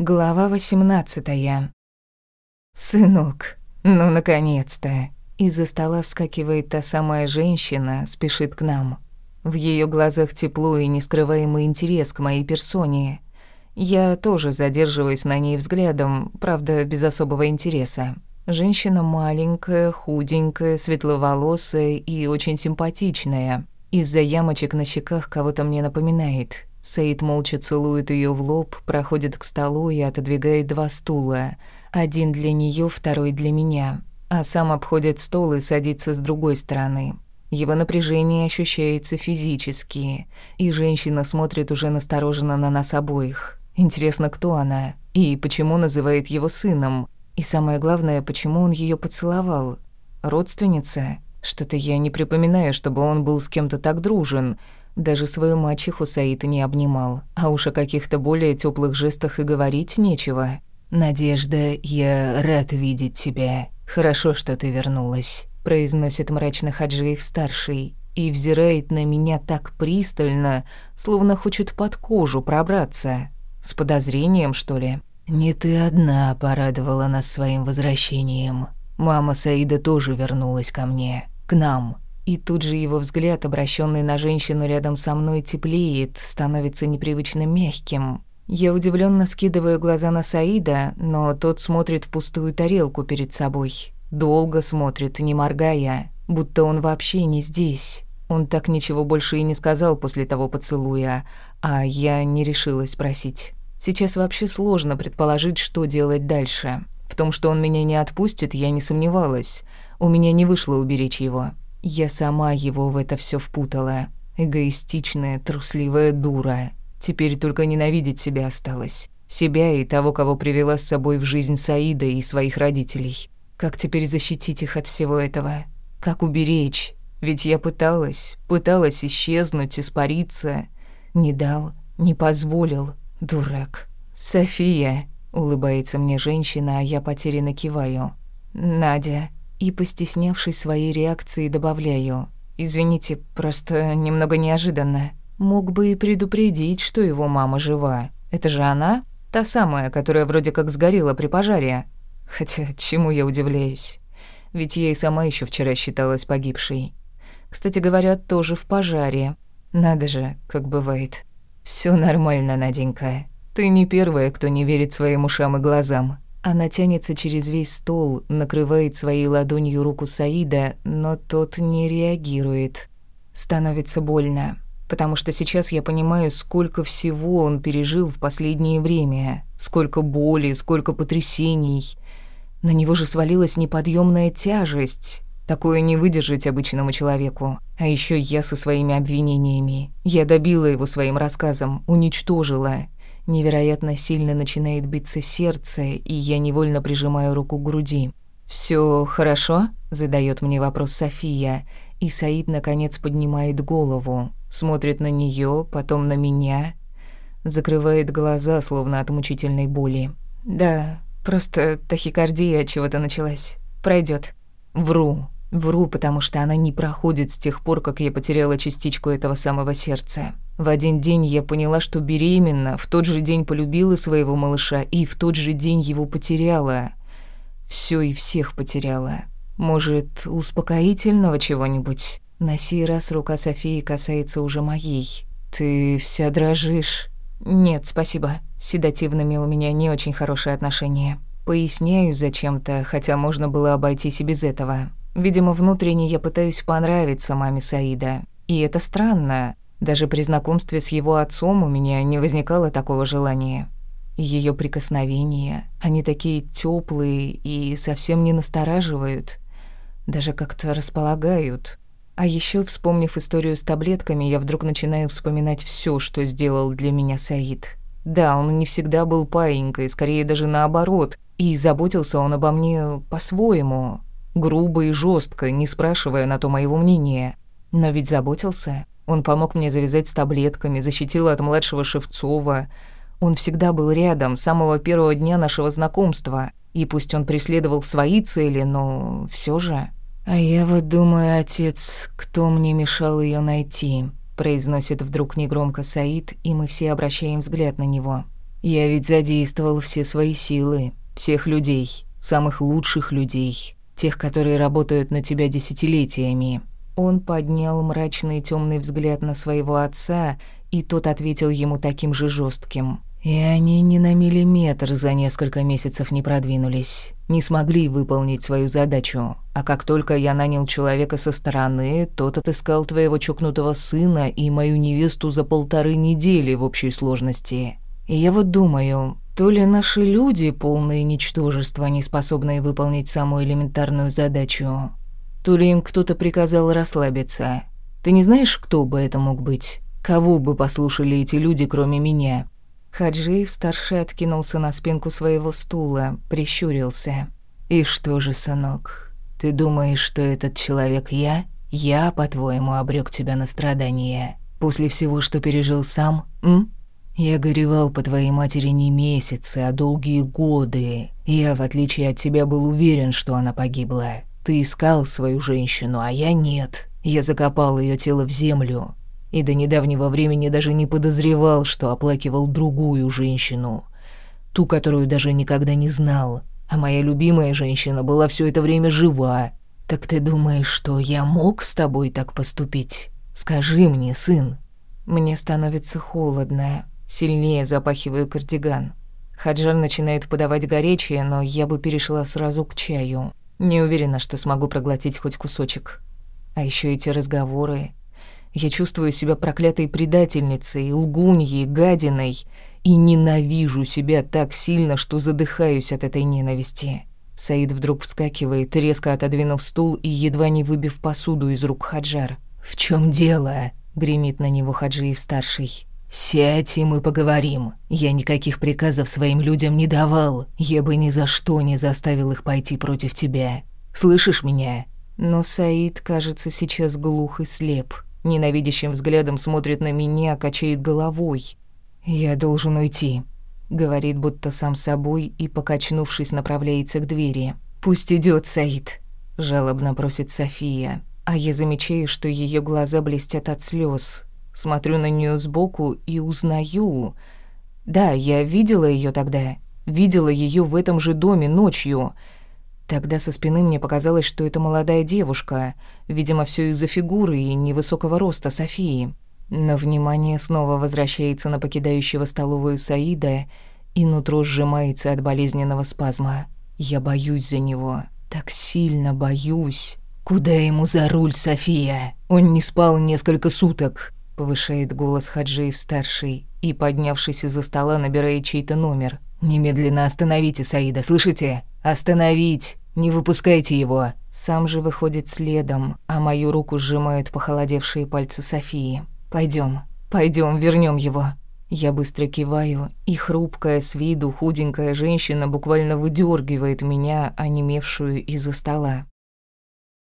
Глава 18. Сынок, ну наконец-то. Из-за стола вскакивает та самая женщина, спешит к нам. В ее глазах тепло и нескрываемый интерес к моей персоне. Я тоже задерживаюсь на ней взглядом, правда, без особого интереса. Женщина маленькая, худенькая, светловолосая и очень симпатичная. Из-за ямочек на щеках кого-то мне напоминает. Саид молча целует ее в лоб, проходит к столу и отодвигает два стула. Один для нее, второй для меня. А сам обходит стол и садится с другой стороны. Его напряжение ощущается физически, и женщина смотрит уже настороженно на нас обоих. Интересно, кто она и почему называет его сыном? И самое главное, почему он ее поцеловал? Родственница? Что-то я не припоминаю, чтобы он был с кем-то так дружен. Даже свою мачеху Саид не обнимал, а уж о каких-то более теплых жестах и говорить нечего. «Надежда, я рад видеть тебя. Хорошо, что ты вернулась», — произносит мрачно Хаджиев-старший и взирает на меня так пристально, словно хочет под кожу пробраться. С подозрением, что ли? «Не ты одна порадовала нас своим возвращением. Мама Саида тоже вернулась ко мне, к нам. И тут же его взгляд, обращенный на женщину рядом со мной, теплеет, становится непривычно мягким. Я удивленно скидываю глаза на Саида, но тот смотрит в пустую тарелку перед собой. Долго смотрит, не моргая, будто он вообще не здесь. Он так ничего больше и не сказал после того поцелуя, а я не решилась спросить. Сейчас вообще сложно предположить, что делать дальше. В том, что он меня не отпустит, я не сомневалась. У меня не вышло уберечь его. Я сама его в это все впутала. Эгоистичная, трусливая дура. Теперь только ненавидеть себя осталось. Себя и того, кого привела с собой в жизнь Саида и своих родителей. Как теперь защитить их от всего этого? Как уберечь? Ведь я пыталась, пыталась исчезнуть, испариться. Не дал, не позволил. Дурак. «София», — улыбается мне женщина, а я потерянно киваю. «Надя», и, постеснявшись своей реакции, добавляю. «Извините, просто немного неожиданно. Мог бы и предупредить, что его мама жива. Это же она? Та самая, которая вроде как сгорела при пожаре. Хотя, чему я удивляюсь? Ведь я и сама еще вчера считалась погибшей. Кстати говоря, тоже в пожаре. Надо же, как бывает. Все нормально, Наденька. Ты не первая, кто не верит своим ушам и глазам. Она тянется через весь стол, накрывает своей ладонью руку Саида, но тот не реагирует. Становится больно, потому что сейчас я понимаю, сколько всего он пережил в последнее время, сколько боли, сколько потрясений. На него же свалилась неподъемная тяжесть. Такое не выдержать обычному человеку. А еще я со своими обвинениями. Я добила его своим рассказом, уничтожила. Невероятно сильно начинает биться сердце, и я невольно прижимаю руку к груди. Все хорошо?» — задает мне вопрос София, и Саид наконец поднимает голову, смотрит на нее, потом на меня, закрывает глаза, словно от мучительной боли. «Да, просто тахикардия от чего-то началась. Пройдет. Вру. Вру, потому что она не проходит с тех пор, как я потеряла частичку этого самого сердца. В один день я поняла, что беременна, в тот же день полюбила своего малыша и в тот же день его потеряла. Все и всех потеряла. Может, успокоительного чего-нибудь? На сей раз рука Софии касается уже моей. Ты вся дрожишь. Нет, спасибо. С седативными у меня не очень хорошие отношения. Поясняю зачем-то, хотя можно было обойтись и без этого. Видимо, внутренне я пытаюсь понравиться маме Саида. И это странно. Даже при знакомстве с его отцом у меня не возникало такого желания. Ее прикосновения, они такие теплые и совсем не настораживают, даже как-то располагают. А еще, вспомнив историю с таблетками, я вдруг начинаю вспоминать все, что сделал для меня Саид. Да, он не всегда был паинькой, скорее даже наоборот, и заботился он обо мне по-своему, грубо и жестко, не спрашивая на то моего мнения. Но ведь заботился. Он помог мне завязать с таблетками, защитил от младшего Шевцова. Он всегда был рядом с самого первого дня нашего знакомства. И пусть он преследовал свои цели, но все же... «А я вот думаю, отец, кто мне мешал ее найти?» произносит вдруг негромко Саид, и мы все обращаем взгляд на него. Я ведь задействовал все свои силы, всех людей, самых лучших людей, тех, которые работают на тебя десятилетиями. Он поднял мрачный темный взгляд на своего отца, и тот ответил ему таким же жестким. И они ни на миллиметр за несколько месяцев не продвинулись, не смогли выполнить свою задачу. А как только я нанял человека со стороны, тот отыскал твоего чокнутого сына и мою невесту за полторы недели в общей сложности. И я вот думаю, то ли наши люди полные ничтожества, не способные выполнить самую элементарную задачу, то ли им кто-то приказал расслабиться. Ты не знаешь, кто бы это мог быть? Кого бы послушали эти люди, кроме меня?» Хаджиев старший откинулся на спинку своего стула, прищурился. «И что же, сынок, ты думаешь, что этот человек я? Я, по-твоему, обрек тебя на страдания? После всего, что пережил сам, м? Я горевал по твоей матери не месяцы, а долгие годы. Я, в отличие от тебя, был уверен, что она погибла. Ты искал свою женщину, а я нет. Я закопал ее тело в землю, и до недавнего времени даже не подозревал, что оплакивал другую женщину, ту, которую даже никогда не знал. А моя любимая женщина была все это время жива. Так ты думаешь, что я мог с тобой так поступить? Скажи мне, сын. Мне становится холодно. Сильнее запахиваю кардиган. Хаджар начинает подавать горячее, но я бы перешла сразу к чаю. Не уверена, что смогу проглотить хоть кусочек. А еще эти разговоры. Я чувствую себя проклятой предательницей, лгуньей, гадиной и ненавижу себя так сильно, что задыхаюсь от этой ненависти. Саид вдруг вскакивает, резко отодвинув стул и едва не выбив посуду из рук Хаджар. «В чем дело?» — гремит на него Хаджиев-старший. «Сядь, и мы поговорим. Я никаких приказов своим людям не давал. Я бы ни за что не заставил их пойти против тебя. Слышишь меня?» Но Саид, кажется, сейчас глух и слеп ненавидящим взглядом смотрит на меня, качает головой. «Я должен уйти», — говорит будто сам собой и, покачнувшись, направляется к двери. «Пусть идет Саид», — жалобно просит София, а я замечаю, что ее глаза блестят от слез. Смотрю на нее сбоку и узнаю. Да, я видела ее тогда, видела ее в этом же доме ночью — Тогда со спины мне показалось, что это молодая девушка, видимо, все из-за фигуры и невысокого роста Софии. Но внимание снова возвращается на покидающего столовую Саида, и нутро сжимается от болезненного спазма. Я боюсь за него, так сильно боюсь. «Куда ему за руль, София? Он не спал несколько суток», — повышает голос Хаджиев-старший и, поднявшись из-за стола, набирает чей-то номер. «Немедленно остановите Саида, слышите? Остановить! Не выпускайте его!» Сам же выходит следом, а мою руку сжимают похолодевшие пальцы Софии. Пойдем, пойдем, вернем его. Я быстро киваю, и хрупкая с виду худенькая женщина буквально выдергивает меня, онемевшую из-за стола.